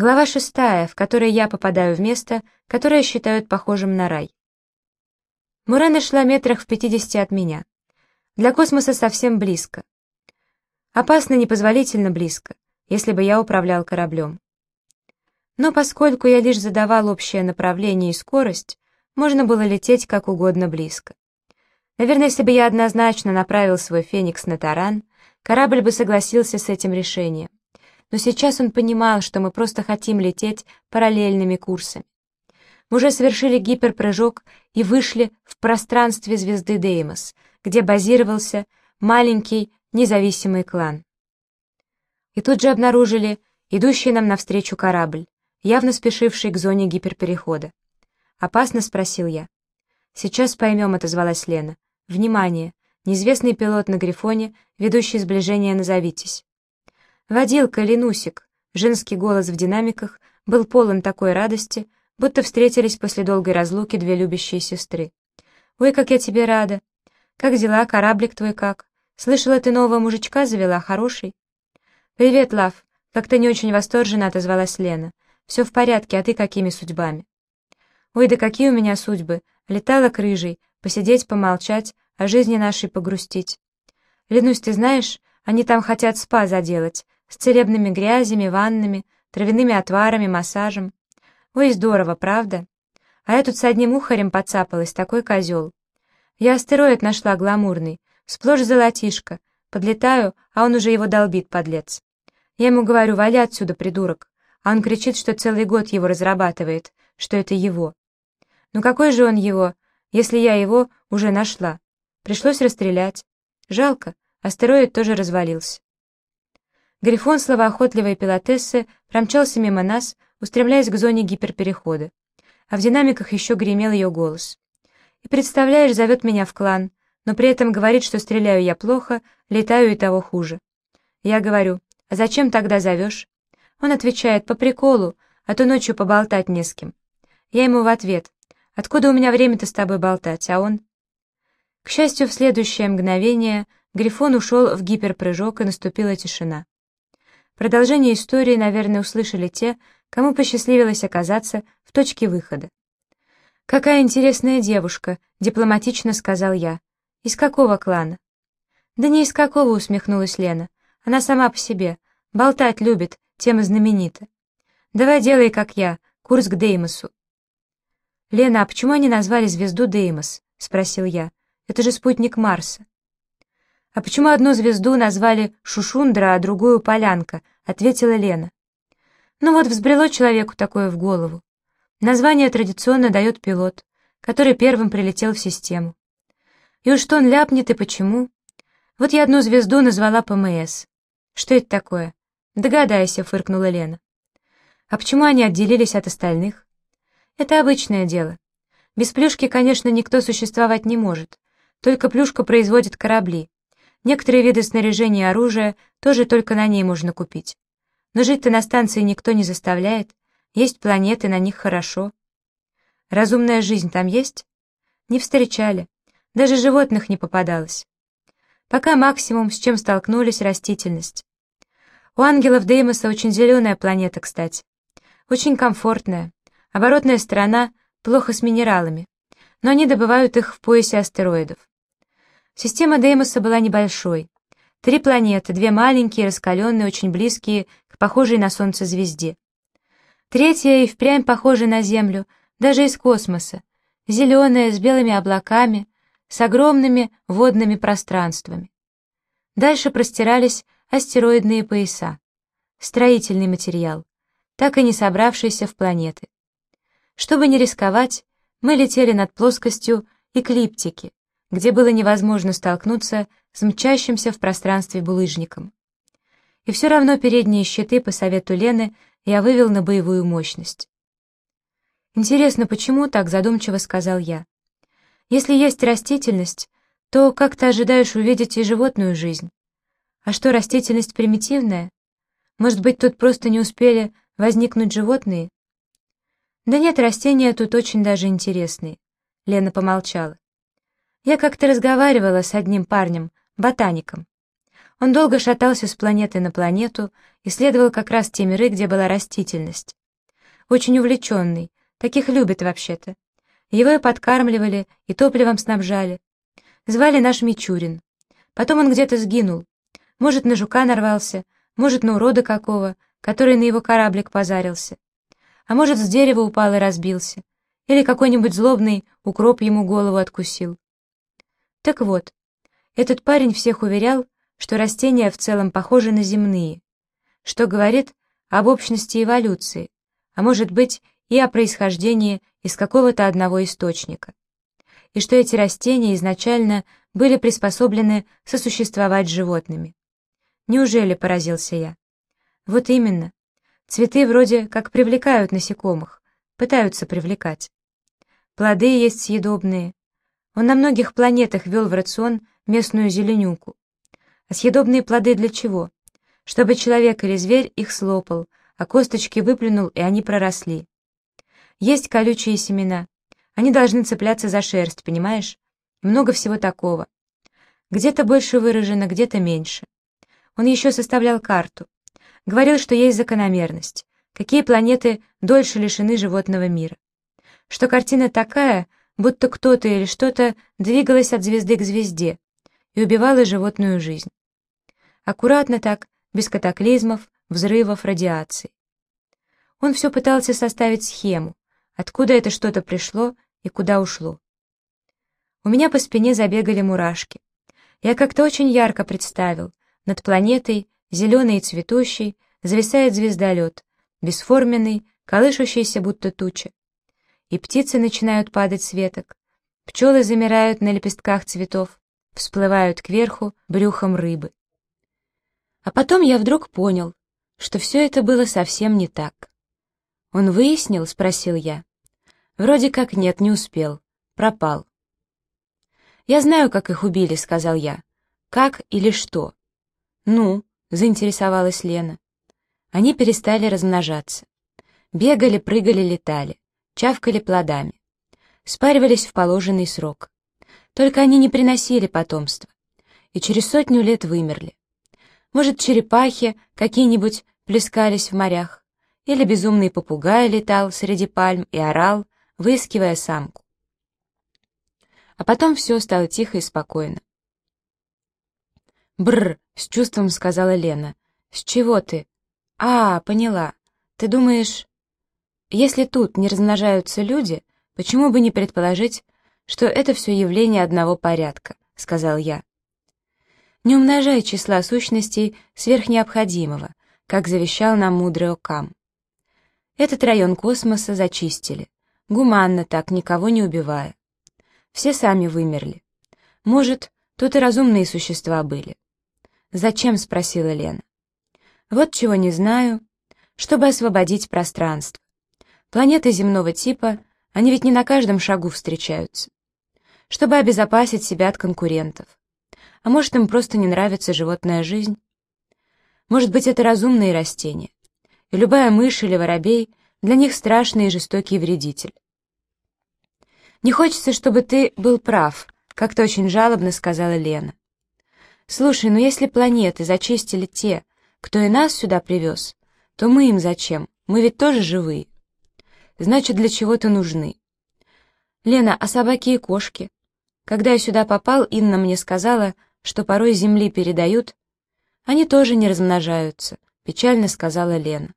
Глава шестая, в которой я попадаю в место, которое считают похожим на рай. Мурена шла метрах в пятидесяти от меня. Для космоса совсем близко. Опасно непозволительно близко, если бы я управлял кораблем. Но поскольку я лишь задавал общее направление и скорость, можно было лететь как угодно близко. Наверное, если бы я однозначно направил свой «Феникс» на таран, корабль бы согласился с этим решением но сейчас он понимал, что мы просто хотим лететь параллельными курсами. Мы уже совершили гиперпрыжок и вышли в пространстве звезды Деймос, где базировался маленький независимый клан. И тут же обнаружили идущий нам навстречу корабль, явно спешивший к зоне гиперперехода. «Опасно?» — спросил я. «Сейчас поймем», — отозвалась Лена. «Внимание! Неизвестный пилот на Грифоне, ведущий сближение, назовитесь». «Водилка, Ленусик!» Женский голос в динамиках был полон такой радости, будто встретились после долгой разлуки две любящие сестры. «Ой, как я тебе рада! Как дела, кораблик твой как? Слышала, ты нового мужичка завела, хороший?» «Привет, Лав!» — как-то не очень восторженно отозвалась Лена. «Все в порядке, а ты какими судьбами?» «Ой, да какие у меня судьбы! Летала к рыжей, посидеть, помолчать, о жизни нашей погрустить. Ленусь, ты знаешь, они там хотят спа заделать, с целебными грязями, ваннами, травяными отварами, массажем. Ой, здорово, правда? А я тут с одним ухарем подцапалась, такой козел. Я астероид нашла гламурный, сплошь золотишко. Подлетаю, а он уже его долбит, подлец. Я ему говорю, вали отсюда, придурок. А он кричит, что целый год его разрабатывает, что это его. Ну какой же он его, если я его уже нашла? Пришлось расстрелять. Жалко, астероид тоже развалился. Грифон словоохотливой пилотессы промчался мимо нас, устремляясь к зоне гиперперехода. А в динамиках еще гремел ее голос. «И представляешь, зовет меня в клан, но при этом говорит, что стреляю я плохо, летаю и того хуже. Я говорю, а зачем тогда зовешь? Он отвечает, по приколу, а то ночью поболтать не с кем. Я ему в ответ, откуда у меня время-то с тобой болтать, а он... К счастью, в следующее мгновение Грифон ушел в гиперпрыжок, и наступила тишина. Продолжение истории, наверное, услышали те, кому посчастливилось оказаться в точке выхода. «Какая интересная девушка», — дипломатично сказал я. «Из какого клана?» «Да не из какого», — усмехнулась Лена. «Она сама по себе. Болтать любит, тем и знаменита. Давай делай, как я, курс к Деймосу». «Лена, а почему они назвали звезду Деймос?» — спросил я. «Это же спутник Марса». «А почему одну звезду назвали Шушундра, а другую Полянка?» — ответила Лена. «Ну вот, взбрело человеку такое в голову. Название традиционно дает пилот, который первым прилетел в систему. И уж что он ляпнет и почему? Вот я одну звезду назвала ПМС. Что это такое? Догадайся, фыркнула Лена. А почему они отделились от остальных? Это обычное дело. Без плюшки, конечно, никто существовать не может. Только плюшка производит корабли. Некоторые виды снаряжения и оружия тоже только на ней можно купить. Но жить-то на станции никто не заставляет. Есть планеты, на них хорошо. Разумная жизнь там есть? Не встречали. Даже животных не попадалось. Пока максимум, с чем столкнулись, растительность. У ангелов Деймоса очень зеленая планета, кстати. Очень комфортная. Оборотная сторона плохо с минералами. Но они добывают их в поясе астероидов. Система Деймоса была небольшой. Три планеты, две маленькие, раскаленные, очень близкие к похожей на Солнце звезде. Третья и впрямь похожая на Землю, даже из космоса, зеленая, с белыми облаками, с огромными водными пространствами. Дальше простирались астероидные пояса, строительный материал, так и не собравшийся в планеты. Чтобы не рисковать, мы летели над плоскостью эклиптики, где было невозможно столкнуться с мчащимся в пространстве булыжником. И все равно передние щиты по совету Лены я вывел на боевую мощность. «Интересно, почему так?» — задумчиво сказал я. «Если есть растительность, то как ты ожидаешь увидеть и животную жизнь? А что, растительность примитивная? Может быть, тут просто не успели возникнуть животные?» «Да нет, растения тут очень даже интересные», — Лена помолчала. Я как-то разговаривала с одним парнем, ботаником. Он долго шатался с планеты на планету, исследовал как раз те миры, где была растительность. Очень увлеченный, таких любят вообще-то. Его и подкармливали, и топливом снабжали. Звали наш Мичурин. Потом он где-то сгинул. Может, на жука нарвался, может, на урода какого, который на его кораблик позарился. А может, с дерева упал и разбился. Или какой-нибудь злобный укроп ему голову откусил. Так вот, этот парень всех уверял, что растения в целом похожи на земные, что говорит об общности эволюции, а может быть и о происхождении из какого-то одного источника, и что эти растения изначально были приспособлены сосуществовать с животными. Неужели, поразился я? Вот именно. Цветы вроде как привлекают насекомых, пытаются привлекать. Плоды есть съедобные. Он на многих планетах вел в рацион местную зеленюку. А съедобные плоды для чего? Чтобы человек или зверь их слопал, а косточки выплюнул, и они проросли. Есть колючие семена. Они должны цепляться за шерсть, понимаешь? Много всего такого. Где-то больше выражено, где-то меньше. Он еще составлял карту. Говорил, что есть закономерность. Какие планеты дольше лишены животного мира. Что картина такая, будто кто-то или что-то двигалось от звезды к звезде и убивало животную жизнь. Аккуратно так, без катаклизмов, взрывов, радиации. Он все пытался составить схему, откуда это что-то пришло и куда ушло. У меня по спине забегали мурашки. Я как-то очень ярко представил, над планетой, зеленой и цветущей, зависает звездолет, бесформенный, колышущийся будто туча. И птицы начинают падать с веток, пчелы замирают на лепестках цветов, всплывают кверху брюхом рыбы. А потом я вдруг понял, что все это было совсем не так. «Он выяснил?» — спросил я. «Вроде как нет, не успел. Пропал». «Я знаю, как их убили», — сказал я. «Как или что?» «Ну?» — заинтересовалась Лена. Они перестали размножаться. Бегали, прыгали, летали, чавкали плодами. Спаривались в положенный срок. Только они не приносили потомства. И через сотню лет вымерли. Может, черепахи какие-нибудь плескались в морях. Или безумный попугай летал среди пальм и орал, выискивая самку. А потом все стало тихо и спокойно. Бр, с чувством сказала Лена. С чего ты? А, поняла. Ты думаешь, если тут не размножаются люди, почему бы не предположить, что это все явление одного порядка, сказал я. Не умножай числа сущностей сверх необходимого, как завещал нам мудрый Окам. Этот район космоса зачистили, гуманно так, никого не убивая. Все сами вымерли. Может, тут и разумные существа были. «Зачем?» — спросила Лена. «Вот чего не знаю. Чтобы освободить пространство. Планеты земного типа, они ведь не на каждом шагу встречаются. Чтобы обезопасить себя от конкурентов. А может, им просто не нравится животная жизнь? Может быть, это разумные растения и любая мышь или воробей для них страшный и жестокий вредитель. «Не хочется, чтобы ты был прав», — как-то очень жалобно сказала Лена. «Слушай, ну если планеты зачистили те, кто и нас сюда привез, то мы им зачем? Мы ведь тоже живые. Значит, для чего-то нужны. Лена, а собаки и кошки? Когда я сюда попал, Инна мне сказала, что порой земли передают. Они тоже не размножаются, печально сказала Лена.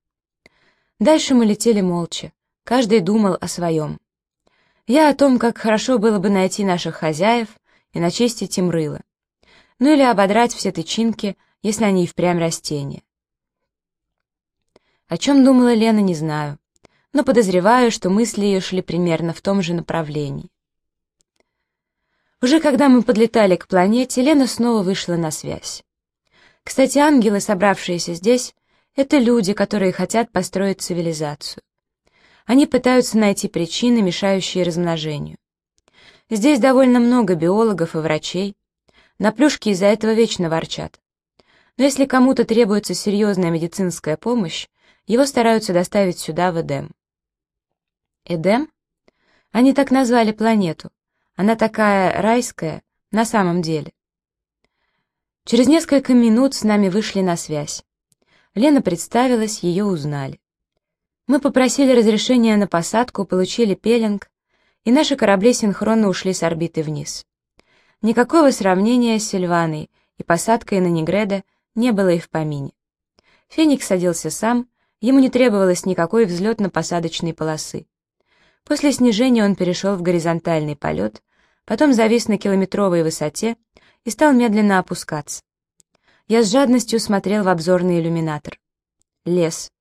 Дальше мы летели молча, каждый думал о своем. Я о том, как хорошо было бы найти наших хозяев и начистить им рыло. Ну или ободрать все тычинки, если они и впрямь растения. О чем думала Лена, не знаю, но подозреваю, что мысли ее шли примерно в том же направлении. Уже когда мы подлетали к планете, Лена снова вышла на связь. Кстати, ангелы, собравшиеся здесь, это люди, которые хотят построить цивилизацию. Они пытаются найти причины, мешающие размножению. Здесь довольно много биологов и врачей. На плюшке из-за этого вечно ворчат. Но если кому-то требуется серьезная медицинская помощь, его стараются доставить сюда, в Эдем. Эдем? Они так назвали планету. Она такая райская на самом деле. Через несколько минут с нами вышли на связь. Лена представилась, ее узнали. Мы попросили разрешения на посадку, получили пеленг, и наши корабли синхронно ушли с орбиты вниз. Никакого сравнения с Сильваной и посадкой на Негреда не было и в помине. Феникс садился сам, ему не требовалось никакой взлетно-посадочной полосы. После снижения он перешел в горизонтальный полет, потом завис на километровой высоте и стал медленно опускаться. Я с жадностью смотрел в обзорный иллюминатор. Лес.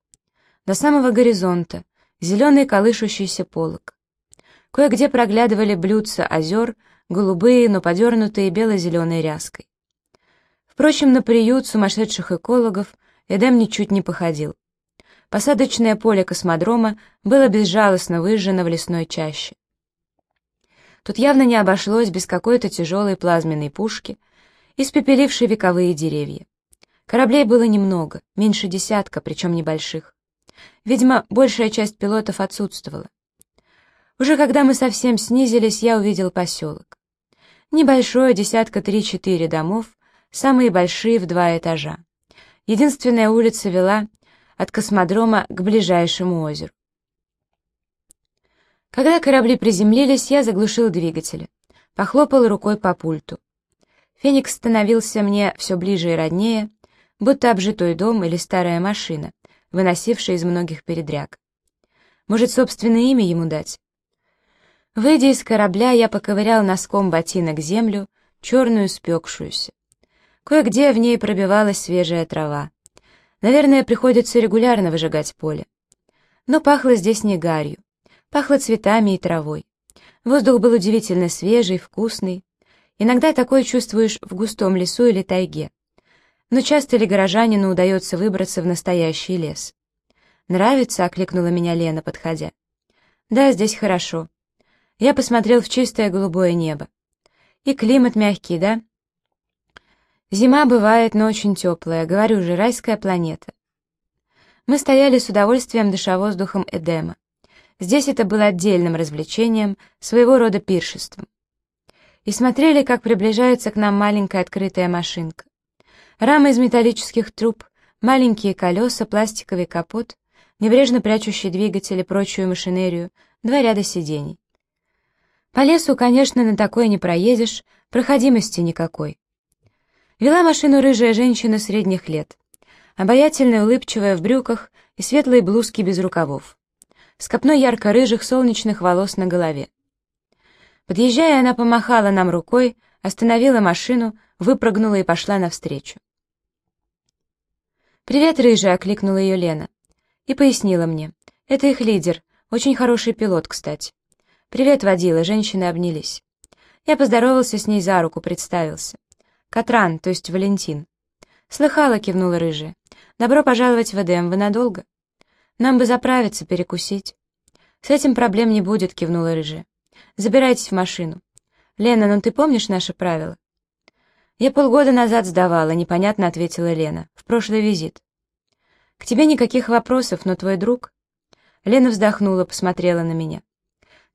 До самого горизонта, зеленый колышущийся полог. Кое-где проглядывали блюдца озер, голубые, но подернутые бело-зеленой ряской. Впрочем, на приют сумасшедших экологов Эдем ничуть не походил. Посадочное поле космодрома было безжалостно выжжено в лесной чаще. Тут явно не обошлось без какой-то тяжелой плазменной пушки, испепелившей вековые деревья. Кораблей было немного, меньше десятка, причем небольших. Видимо, большая часть пилотов отсутствовала. Уже когда мы совсем снизились, я увидел поселок. Небольшое, десятка три-четыре домов, самые большие в два этажа. Единственная улица вела от космодрома к ближайшему озеру. Когда корабли приземлились, я заглушил двигатели, похлопал рукой по пульту. Феникс становился мне все ближе и роднее, будто обжитой дом или старая машина, выносившая из многих передряг. Может, собственное имя ему дать? Выйдя из корабля, я поковырял носком ботинок землю, черную спекшуюся. Кое-где в ней пробивалась свежая трава. Наверное, приходится регулярно выжигать поле. Но пахло здесь не гарью. Пахло цветами и травой. Воздух был удивительно свежий, вкусный. Иногда такое чувствуешь в густом лесу или тайге. Но часто ли горожанину удается выбраться в настоящий лес? «Нравится?» — окликнула меня Лена, подходя. «Да, здесь хорошо». Я посмотрел в чистое голубое небо. «И климат мягкий, да?» «Зима бывает, но очень теплая. Говорю же, райская планета». Мы стояли с удовольствием, дыша воздухом Эдема. Здесь это было отдельным развлечением, своего рода пиршеством. И смотрели, как приближается к нам маленькая открытая машинка. Рама из металлических труб, маленькие колеса, пластиковый капот, небрежно прячущий двигатель и прочую машинерию, два ряда сидений. По лесу, конечно, на такое не проедешь, проходимости никакой. Вела машину рыжая женщина средних лет, обаятельная, улыбчивая в брюках и светлые блузки без рукавов с копной ярко-рыжих солнечных волос на голове. Подъезжая, она помахала нам рукой, остановила машину, выпрыгнула и пошла навстречу. «Привет, рыжая!» — окликнула ее Лена. И пояснила мне. «Это их лидер, очень хороший пилот, кстати». «Привет, водила!» — женщины обнялись. Я поздоровался с ней за руку, представился. «Катран, то есть Валентин». «Слыхала», — кивнула рыжая. «Добро пожаловать в Эдем, вы надолго?» Нам бы заправиться, перекусить. С этим проблем не будет, кивнула рыжая. Забирайтесь в машину. Лена, ну ты помнишь наши правила? Я полгода назад сдавала, непонятно ответила Лена. В прошлый визит. К тебе никаких вопросов, но твой друг... Лена вздохнула, посмотрела на меня.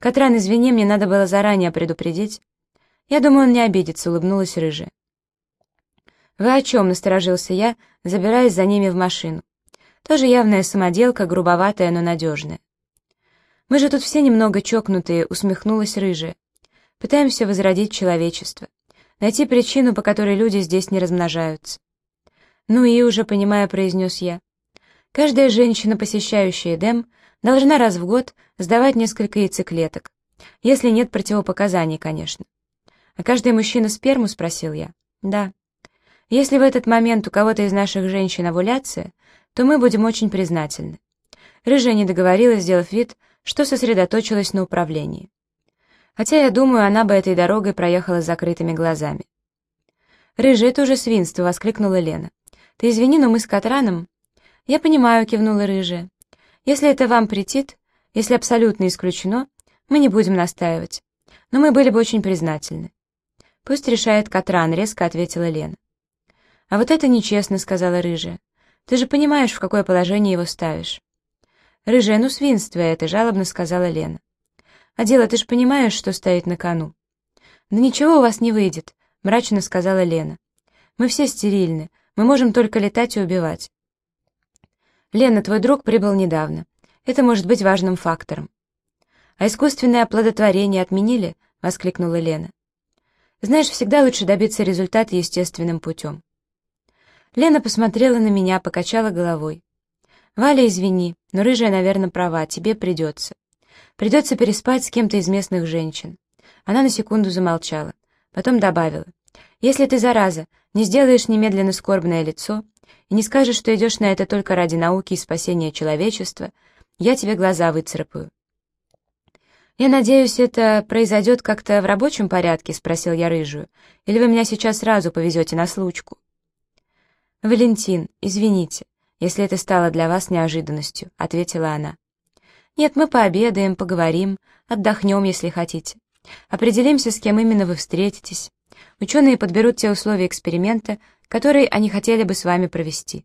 «Катран, извини, мне надо было заранее предупредить». «Я думаю, он не обидится», — улыбнулась рыжая. «Вы о чем?» — насторожился я, забираясь за ними в машину. Тоже явная самоделка, грубоватая, но надежная. «Мы же тут все немного чокнутые», — усмехнулась рыжая. «Пытаемся возродить человечество. Найти причину, по которой люди здесь не размножаются». «Ну и уже, понимая, произнес я. Каждая женщина, посещающая Эдем, должна раз в год сдавать несколько яйцеклеток. Если нет противопоказаний, конечно. А каждый мужчина сперму, спросил я. Да. Если в этот момент у кого-то из наших женщин овуляция, то мы будем очень признательны. Рыжая не договорила, сделав вид, что сосредоточилась на управлении. Хотя, я думаю, она бы этой дорогой проехала с закрытыми глазами. «Рыжая, это уже свинство!» — воскликнула Лена. «Ты извини, но мы с Катраном...» «Я понимаю», — кивнула Рыжая. «Если это вам претит, если абсолютно исключено, мы не будем настаивать. Но мы были бы очень признательны». «Пусть решает Катран», — резко ответила Лена. «А вот это нечестно», — сказала Рыжая. Ты же понимаешь, в какое положение его ставишь». «Рыжая, ну свинство это», — жалобно сказала Лена. «А дело, ты же понимаешь, что стоит на кону?» «Да ничего у вас не выйдет», — мрачно сказала Лена. Мы все стерильны, мы можем только летать и убивать. Лена, твой друг прибыл недавно. Это может быть важным фактором. «А искусственное оплодотворение отменили?» — воскликнула Лена. «Знаешь, всегда лучше добиться результата естественным путем». Лена посмотрела на меня, покачала головой. «Валя, извини, но рыжая, наверное, права, тебе придется. Придется переспать с кем-то из местных женщин». Она на секунду замолчала, потом добавила. «Если ты, зараза, не сделаешь немедленно скорбное лицо и не скажешь, что идешь на это только ради науки и спасения человечества, я тебе глаза выцарапаю». «Я надеюсь, это произойдет как-то в рабочем порядке?» — спросил я рыжую. «Или вы меня сейчас сразу повезете на случку?» «Валентин, извините, если это стало для вас неожиданностью», — ответила она. «Нет, мы пообедаем, поговорим, отдохнем, если хотите. Определимся, с кем именно вы встретитесь. Ученые подберут те условия эксперимента, которые они хотели бы с вами провести».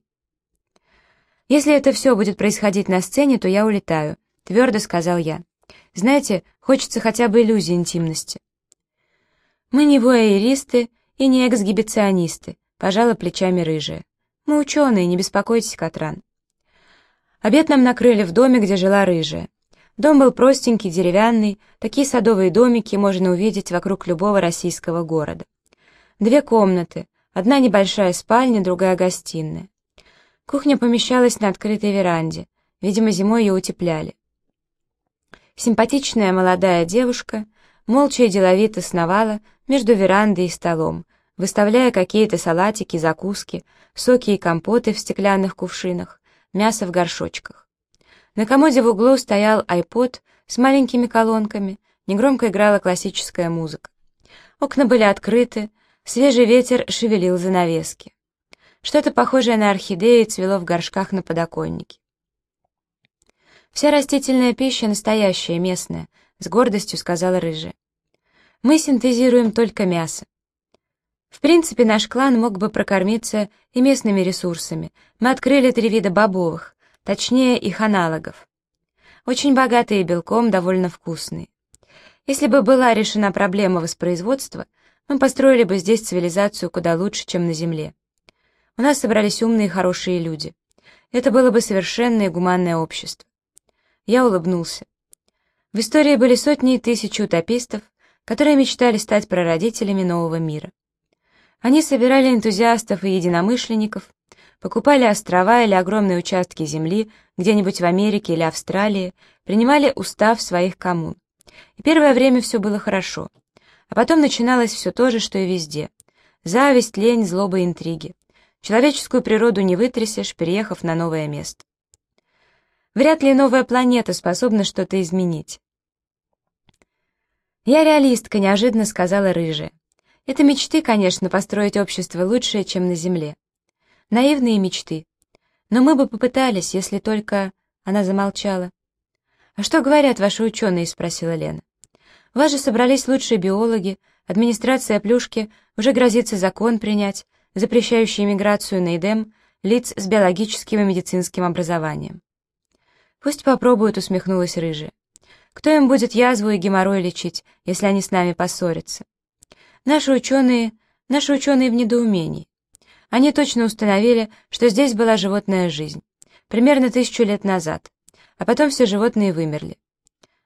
«Если это все будет происходить на сцене, то я улетаю», — твердо сказал я. Знаете, хочется хотя бы иллюзии интимности. Мы не воэристы и не эксгибиционисты, пожала плечами рыжая. Мы ученые, не беспокойтесь, Катран. Обед нам накрыли в доме, где жила рыжая. Дом был простенький, деревянный, такие садовые домики можно увидеть вокруг любого российского города. Две комнаты, одна небольшая спальня, другая гостиная. Кухня помещалась на открытой веранде, видимо, зимой ее утепляли. Симпатичная молодая девушка молча и деловито сновала между верандой и столом, выставляя какие-то салатики, закуски, соки и компоты в стеклянных кувшинах, мясо в горшочках. На комоде в углу стоял айпод с маленькими колонками, негромко играла классическая музыка. Окна были открыты, свежий ветер шевелил занавески. Что-то похожее на орхидеи цвело в горшках на подоконнике. «Вся растительная пища настоящая, местная», — с гордостью сказала рыжая. «Мы синтезируем только мясо. В принципе, наш клан мог бы прокормиться и местными ресурсами. Мы открыли три вида бобовых, точнее, их аналогов. Очень богатые белком, довольно вкусные. Если бы была решена проблема воспроизводства, мы построили бы здесь цивилизацию куда лучше, чем на Земле. У нас собрались умные и хорошие люди. Это было бы совершенное гуманное общество. Я улыбнулся. В истории были сотни и тысячи утопистов, которые мечтали стать прародителями нового мира. Они собирали энтузиастов и единомышленников, покупали острова или огромные участки земли где-нибудь в Америке или Австралии, принимали устав своих коммун. И первое время все было хорошо. А потом начиналось все то же, что и везде. Зависть, лень, злоба и интриги. Человеческую природу не вытрясешь, переехав на новое место. Вряд ли новая планета способна что-то изменить. «Я реалистка», — неожиданно сказала рыжая. «Это мечты, конечно, построить общество лучшее, чем на Земле. Наивные мечты. Но мы бы попытались, если только...» Она замолчала. «А что говорят ваши ученые?» — спросила Лена. «У вас же собрались лучшие биологи, администрация Плюшки уже грозится закон принять, запрещающий иммиграцию на ИДЭМ лиц с биологическим и медицинским образованием. «Пусть попробуют», — усмехнулась рыжая. «Кто им будет язву и геморрой лечить, если они с нами поссорятся?» «Наши ученые... Наши ученые в недоумении. Они точно установили, что здесь была животная жизнь. Примерно тысячу лет назад. А потом все животные вымерли.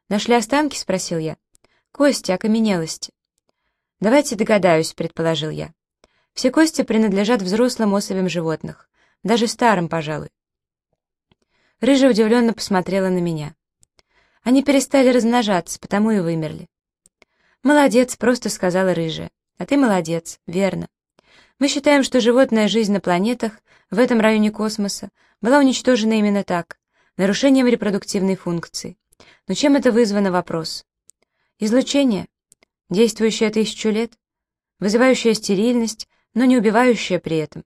«Нашли останки?» — спросил я. «Кости, окаменелости». «Давайте догадаюсь», — предположил я. «Все кости принадлежат взрослым особям животных, даже старым, пожалуй. Рыжая удивленно посмотрела на меня. Они перестали размножаться, потому и вымерли. «Молодец», — просто сказала рыжая. «А ты молодец, верно. Мы считаем, что животная жизнь на планетах, в этом районе космоса, была уничтожена именно так, нарушением репродуктивной функции. Но чем это вызвано, вопрос? Излучение, действующее тысячу лет, вызывающее стерильность, но не убивающее при этом.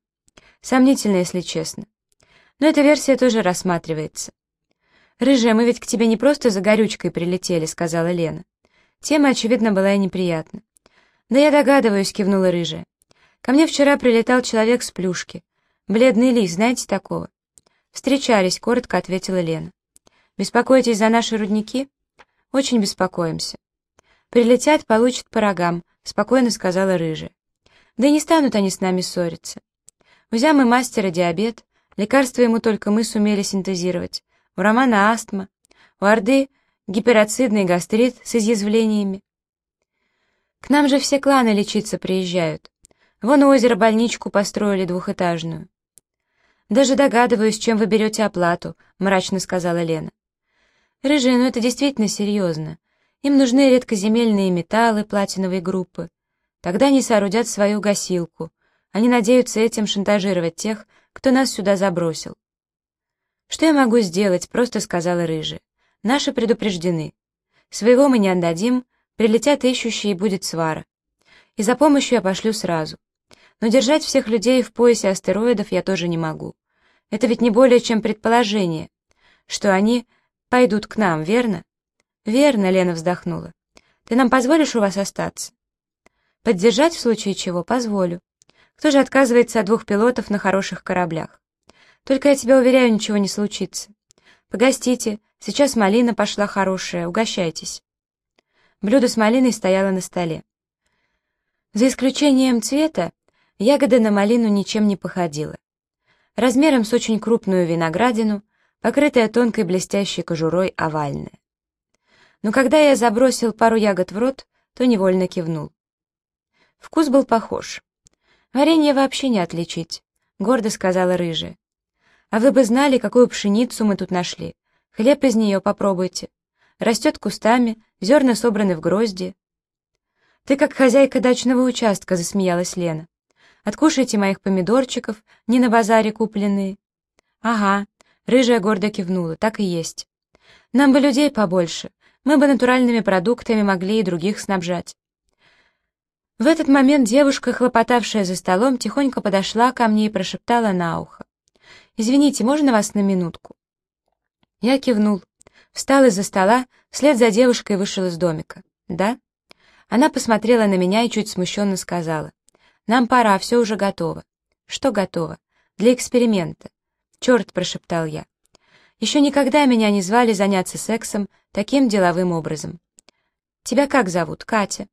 Сомнительно, если честно. Но эта версия тоже рассматривается. «Рыжая, мы ведь к тебе не просто за горючкой прилетели», — сказала Лена. Тема, очевидно, была и неприятна. «Да я догадываюсь», — кивнула рыжая. «Ко мне вчера прилетал человек с плюшки. Бледный лис, знаете такого?» «Встречались», — коротко ответила Лена. «Беспокоитесь за наши рудники?» «Очень беспокоимся». «Прилетят, получат по рогам», — спокойно сказала рыжая. Да и не станут они с нами ссориться. У Зямы мастера диабет, лекарства ему только мы сумели синтезировать. У Романа астма, у Орды гипероцидный гастрит с изъязвлениями. К нам же все кланы лечиться приезжают. Вон у озера больничку построили двухэтажную. «Даже догадываюсь, чем вы берете оплату», — мрачно сказала Лена. «Рыжие, ну это действительно серьезно. Им нужны редкоземельные металлы платиновой группы. Тогда они соорудят свою гасилку. Они надеются этим шантажировать тех, кто нас сюда забросил». «Что я могу сделать?» — просто сказала Рыжая. «Наши предупреждены. Своего мы не отдадим, прилетят ищущие и будет свара. И за помощью я пошлю сразу. Но держать всех людей в поясе астероидов я тоже не могу. Это ведь не более чем предположение, что они пойдут к нам, верно? Верно, Лена вздохнула. Ты нам позволишь у вас остаться? Поддержать в случае чего позволю. Кто же отказывается от двух пилотов на хороших кораблях? Только я тебя уверяю, ничего не случится. Погостите, сейчас малина пошла хорошая, угощайтесь. Блюдо с малиной стояло на столе. За исключением цвета, ягода на малину ничем не походила. Размером с очень крупную виноградину, покрытая тонкой блестящей кожурой овальная. Но когда я забросил пару ягод в рот, то невольно кивнул. Вкус был похож. Варенье вообще не отличить, гордо сказала рыжая. А вы бы знали, какую пшеницу мы тут нашли. Хлеб из нее попробуйте. Растет кустами, зерна собраны в грозди. «Ты как хозяйка дачного участка», — засмеялась Лена. «Откушайте моих помидорчиков, не на базаре купленные». «Ага», — рыжая гордо кивнула, — «так и есть. Нам бы людей побольше, мы бы натуральными продуктами могли и других снабжать». В этот момент девушка, хлопотавшая за столом, тихонько подошла ко мне и прошептала на ухо. «Извините, можно вас на минутку?» Я кивнул, встал из-за стола, вслед за девушкой вышел из домика. «Да?» Она посмотрела на меня и чуть смущенно сказала. «Нам пора, все уже готово». «Что готово?» «Для эксперимента». «Черт», — прошептал я. «Еще никогда меня не звали заняться сексом таким деловым образом». «Тебя как зовут?» «Катя».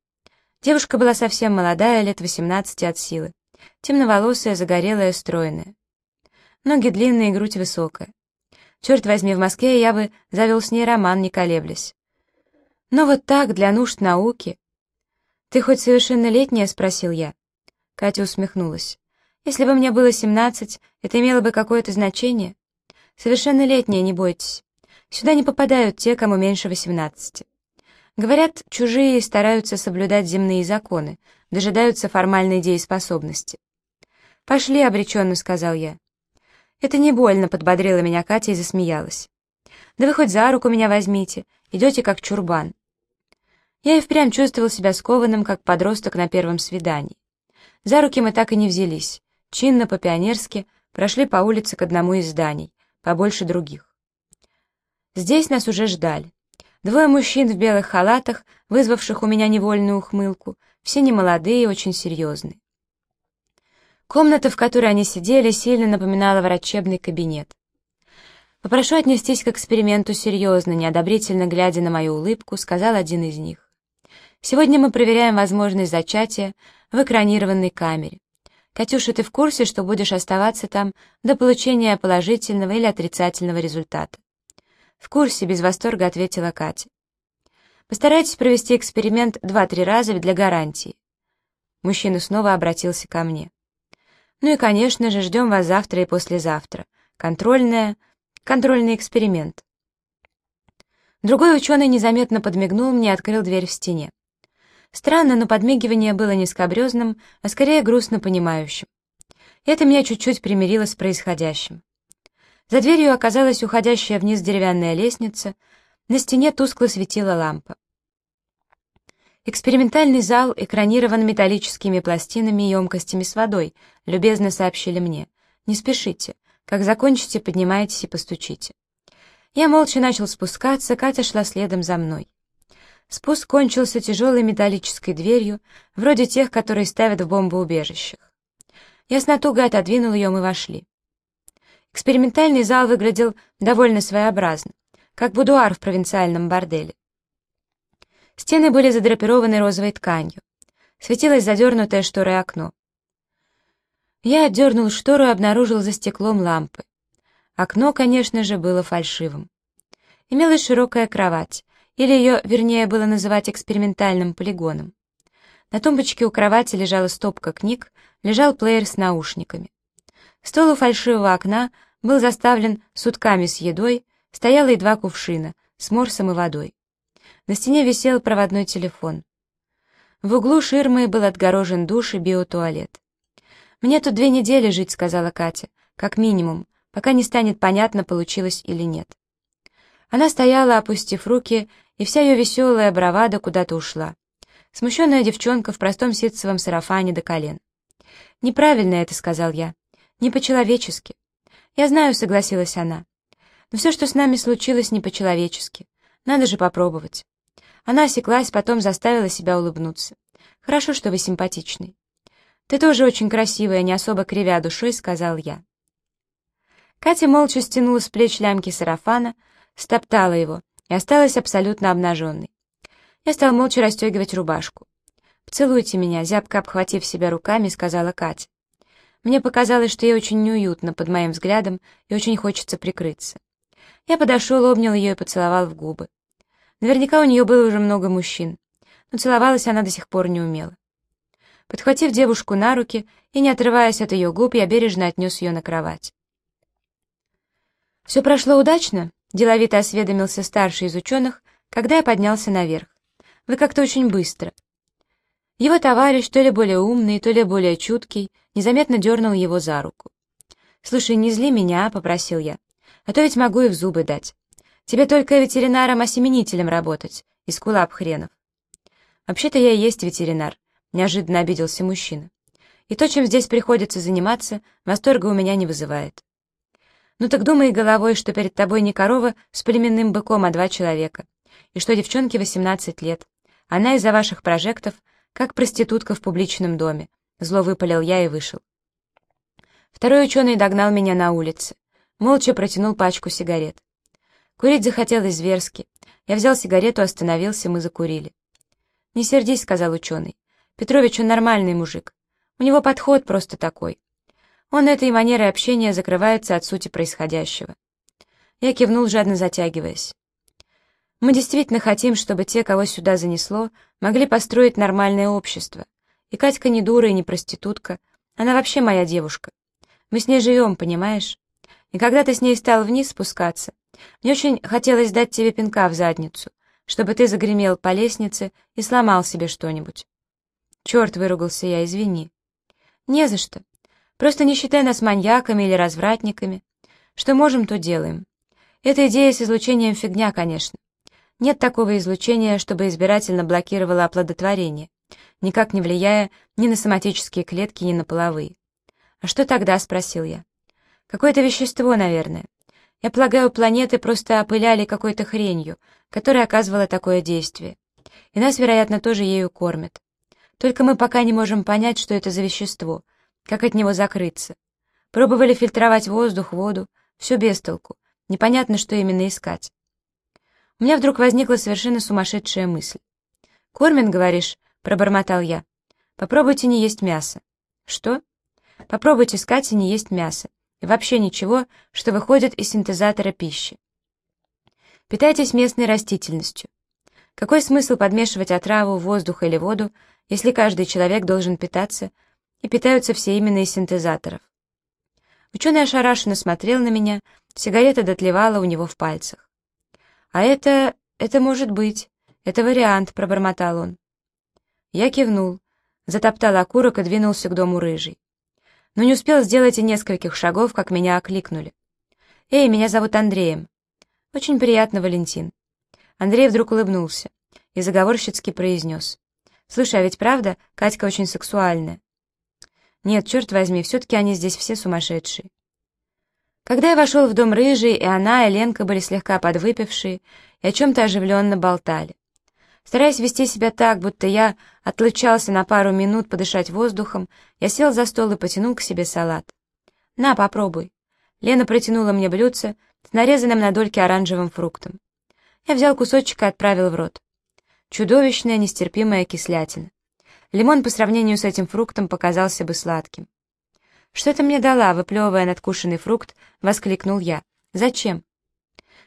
Девушка была совсем молодая, лет восемнадцати от силы. Темноволосая, загорелая, стройная. Ноги длинные, грудь высокая. Черт возьми, в Москве я бы завел с ней роман, не колеблясь. Но вот так, для нужд науки, «Ты хоть совершеннолетняя?» — спросил я. Катя усмехнулась. «Если бы мне было семнадцать, это имело бы какое-то значение. Совершеннолетняя, не бойтесь. Сюда не попадают те, кому меньше восемнадцати. Говорят, чужие стараются соблюдать земные законы, дожидаются формальной дееспособности. «Пошли», — обреченно сказал я. «Это не больно», — подбодрила меня Катя и засмеялась. «Да вы хоть за руку меня возьмите, идете как чурбан». Я и впрямь чувствовал себя скованным, как подросток на первом свидании. За руки мы так и не взялись. Чинно, по-пионерски, прошли по улице к одному из зданий, побольше других. Здесь нас уже ждали. Двое мужчин в белых халатах, вызвавших у меня невольную ухмылку, все немолодые и очень серьезные. Комната, в которой они сидели, сильно напоминала врачебный кабинет. «Попрошу отнестись к эксперименту серьезно», неодобрительно глядя на мою улыбку, сказал один из них. Сегодня мы проверяем возможность зачатия в экранированной камере. Катюша, ты в курсе, что будешь оставаться там до получения положительного или отрицательного результата? В курсе, без восторга ответила Катя. Постарайтесь провести эксперимент два-три раза для гарантии. Мужчина снова обратился ко мне. Ну и, конечно же, ждем вас завтра и послезавтра. Контрольная... контрольный эксперимент. Другой ученый незаметно подмигнул мне и открыл дверь в стене. Странно, но подмигивание было не скобрезным, а скорее грустно понимающим. это меня чуть-чуть примирило с происходящим. За дверью оказалась уходящая вниз деревянная лестница, на стене тускло светила лампа. Экспериментальный зал экранирован металлическими пластинами и емкостями с водой, любезно сообщили мне. Не спешите, как закончите, поднимайтесь и постучите. Я молча начал спускаться, Катя шла следом за мной. Спуск кончился тяжелой металлической дверью, вроде тех, которые ставят в бомбоубежищах. Я с натугой отодвинул ее, мы вошли. Экспериментальный зал выглядел довольно своеобразно, как будуар в провинциальном борделе. Стены были задрапированы розовой тканью. Светилось задернутое шторой окно. Я отдернул штору и обнаружил за стеклом лампы. Окно, конечно же, было фальшивым. Имелась широкая кровать, или ее, вернее, было называть экспериментальным полигоном. На тумбочке у кровати лежала стопка книг, лежал плеер с наушниками. Стол у фальшивого окна был заставлен сутками с едой, стояло и два кувшина с морсом и водой. На стене висел проводной телефон. В углу ширмы был отгорожен душ и биотуалет. «Мне тут две недели жить», — сказала Катя, — «как минимум, пока не станет понятно, получилось или нет». Она стояла, опустив руки, и вся ее веселая бравада куда-то ушла. Смущенная девчонка в простом ситцевом сарафане до колен. «Неправильно это», — сказал я. «Не по-человечески». «Я знаю», — согласилась она. «Но все, что с нами случилось, не по-человечески. Надо же попробовать». Она осеклась, потом заставила себя улыбнуться. «Хорошо, что вы симпатичный». «Ты тоже очень красивая, не особо кривя душой», — сказал я. Катя молча стянула с плеч лямки сарафана, стоптала его и осталась абсолютно обнаженной. Я стал молча расстегивать рубашку. «Поцелуйте меня», — зябко обхватив себя руками, сказала Катя. Мне показалось, что ей очень неуютно под моим взглядом и очень хочется прикрыться. Я подошел, обнял ее и поцеловал в губы. Наверняка у нее было уже много мужчин, но целовалась она до сих пор не умела. Подхватив девушку на руки и не отрываясь от ее губ, я бережно отнес ее на кровать. «Все прошло удачно?» — деловито осведомился старший из ученых, когда я поднялся наверх. «Вы как-то очень быстро». Его товарищ, то ли более умный, то ли более чуткий, незаметно дернул его за руку. «Слушай, не зли меня», — попросил я, — «а то ведь могу и в зубы дать. Тебе только ветеринаром-осеменителем работать, кулап хренов». «Вообще-то я и есть ветеринар», — неожиданно обиделся мужчина. «И то, чем здесь приходится заниматься, восторга у меня не вызывает». Ну так думай головой, что перед тобой не корова с племенным быком, а два человека. И что девчонке 18 лет. Она из-за ваших прожектов, как проститутка в публичном доме. Зло выпалил я и вышел. Второй ученый догнал меня на улице. Молча протянул пачку сигарет. Курить захотелось зверски. Я взял сигарету, остановился, мы закурили. «Не сердись», — сказал ученый. «Петрович, он нормальный мужик. У него подход просто такой. Он этой манерой общения закрывается от сути происходящего. Я кивнул, жадно затягиваясь. Мы действительно хотим, чтобы те, кого сюда занесло, могли построить нормальное общество. И Катька не дура и не проститутка. Она вообще моя девушка. Мы с ней живем, понимаешь? И когда ты с ней стал вниз спускаться, мне очень хотелось дать тебе пинка в задницу, чтобы ты загремел по лестнице и сломал себе что-нибудь. Черт, выругался я, извини. Не за что. Просто не считай нас маньяками или развратниками. Что можем, то делаем. Эта идея с излучением фигня, конечно. Нет такого излучения, чтобы избирательно блокировало оплодотворение, никак не влияя ни на соматические клетки, ни на половые. «А что тогда?» — спросил я. «Какое-то вещество, наверное. Я полагаю, планеты просто опыляли какой-то хренью, которая оказывала такое действие. И нас, вероятно, тоже ею кормят. Только мы пока не можем понять, что это за вещество — как от него закрыться? Пробовали фильтровать воздух, воду. Все без толку. Непонятно, что именно искать. У меня вдруг возникла совершенно сумасшедшая мысль. «Кормин, говоришь?» — пробормотал я. «Попробуйте не есть мясо». «Что?» «Попробуйте искать и не есть мясо. И вообще ничего, что выходит из синтезатора пищи. Питайтесь местной растительностью. Какой смысл подмешивать отраву, воздух или воду, если каждый человек должен питаться и питаются все именно из синтезаторов. Ученый ошарашенно смотрел на меня, сигарета дотлевала у него в пальцах. «А это... это может быть. Это вариант», — пробормотал он. Я кивнул, затоптал окурок и двинулся к дому рыжий. Но не успел сделать и нескольких шагов, как меня окликнули. «Эй, меня зовут Андреем». «Очень приятно, Валентин». Андрей вдруг улыбнулся и заговорщицки произнес. «Слушай, а ведь правда, Катька очень сексуальная?» Нет, черт возьми, все-таки они здесь все сумасшедшие. Когда я вошел в дом рыжий, и она, и Ленка были слегка подвыпившие и о чем-то оживленно болтали. Стараясь вести себя так, будто я отлучался на пару минут подышать воздухом, я сел за стол и потянул к себе салат. «На, попробуй». Лена протянула мне блюдце с нарезанным на дольки оранжевым фруктом. Я взял кусочек и отправил в рот. Чудовищная, нестерпимая кислятина. Лимон по сравнению с этим фруктом показался бы сладким. «Что ты мне дала?» — выплевывая надкушенный фрукт, воскликнул я. «Зачем?»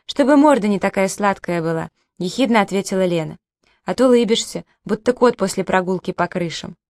«Чтобы морда не такая сладкая была», — ехидно ответила Лена. «А то лыбишься, будто кот после прогулки по крышам».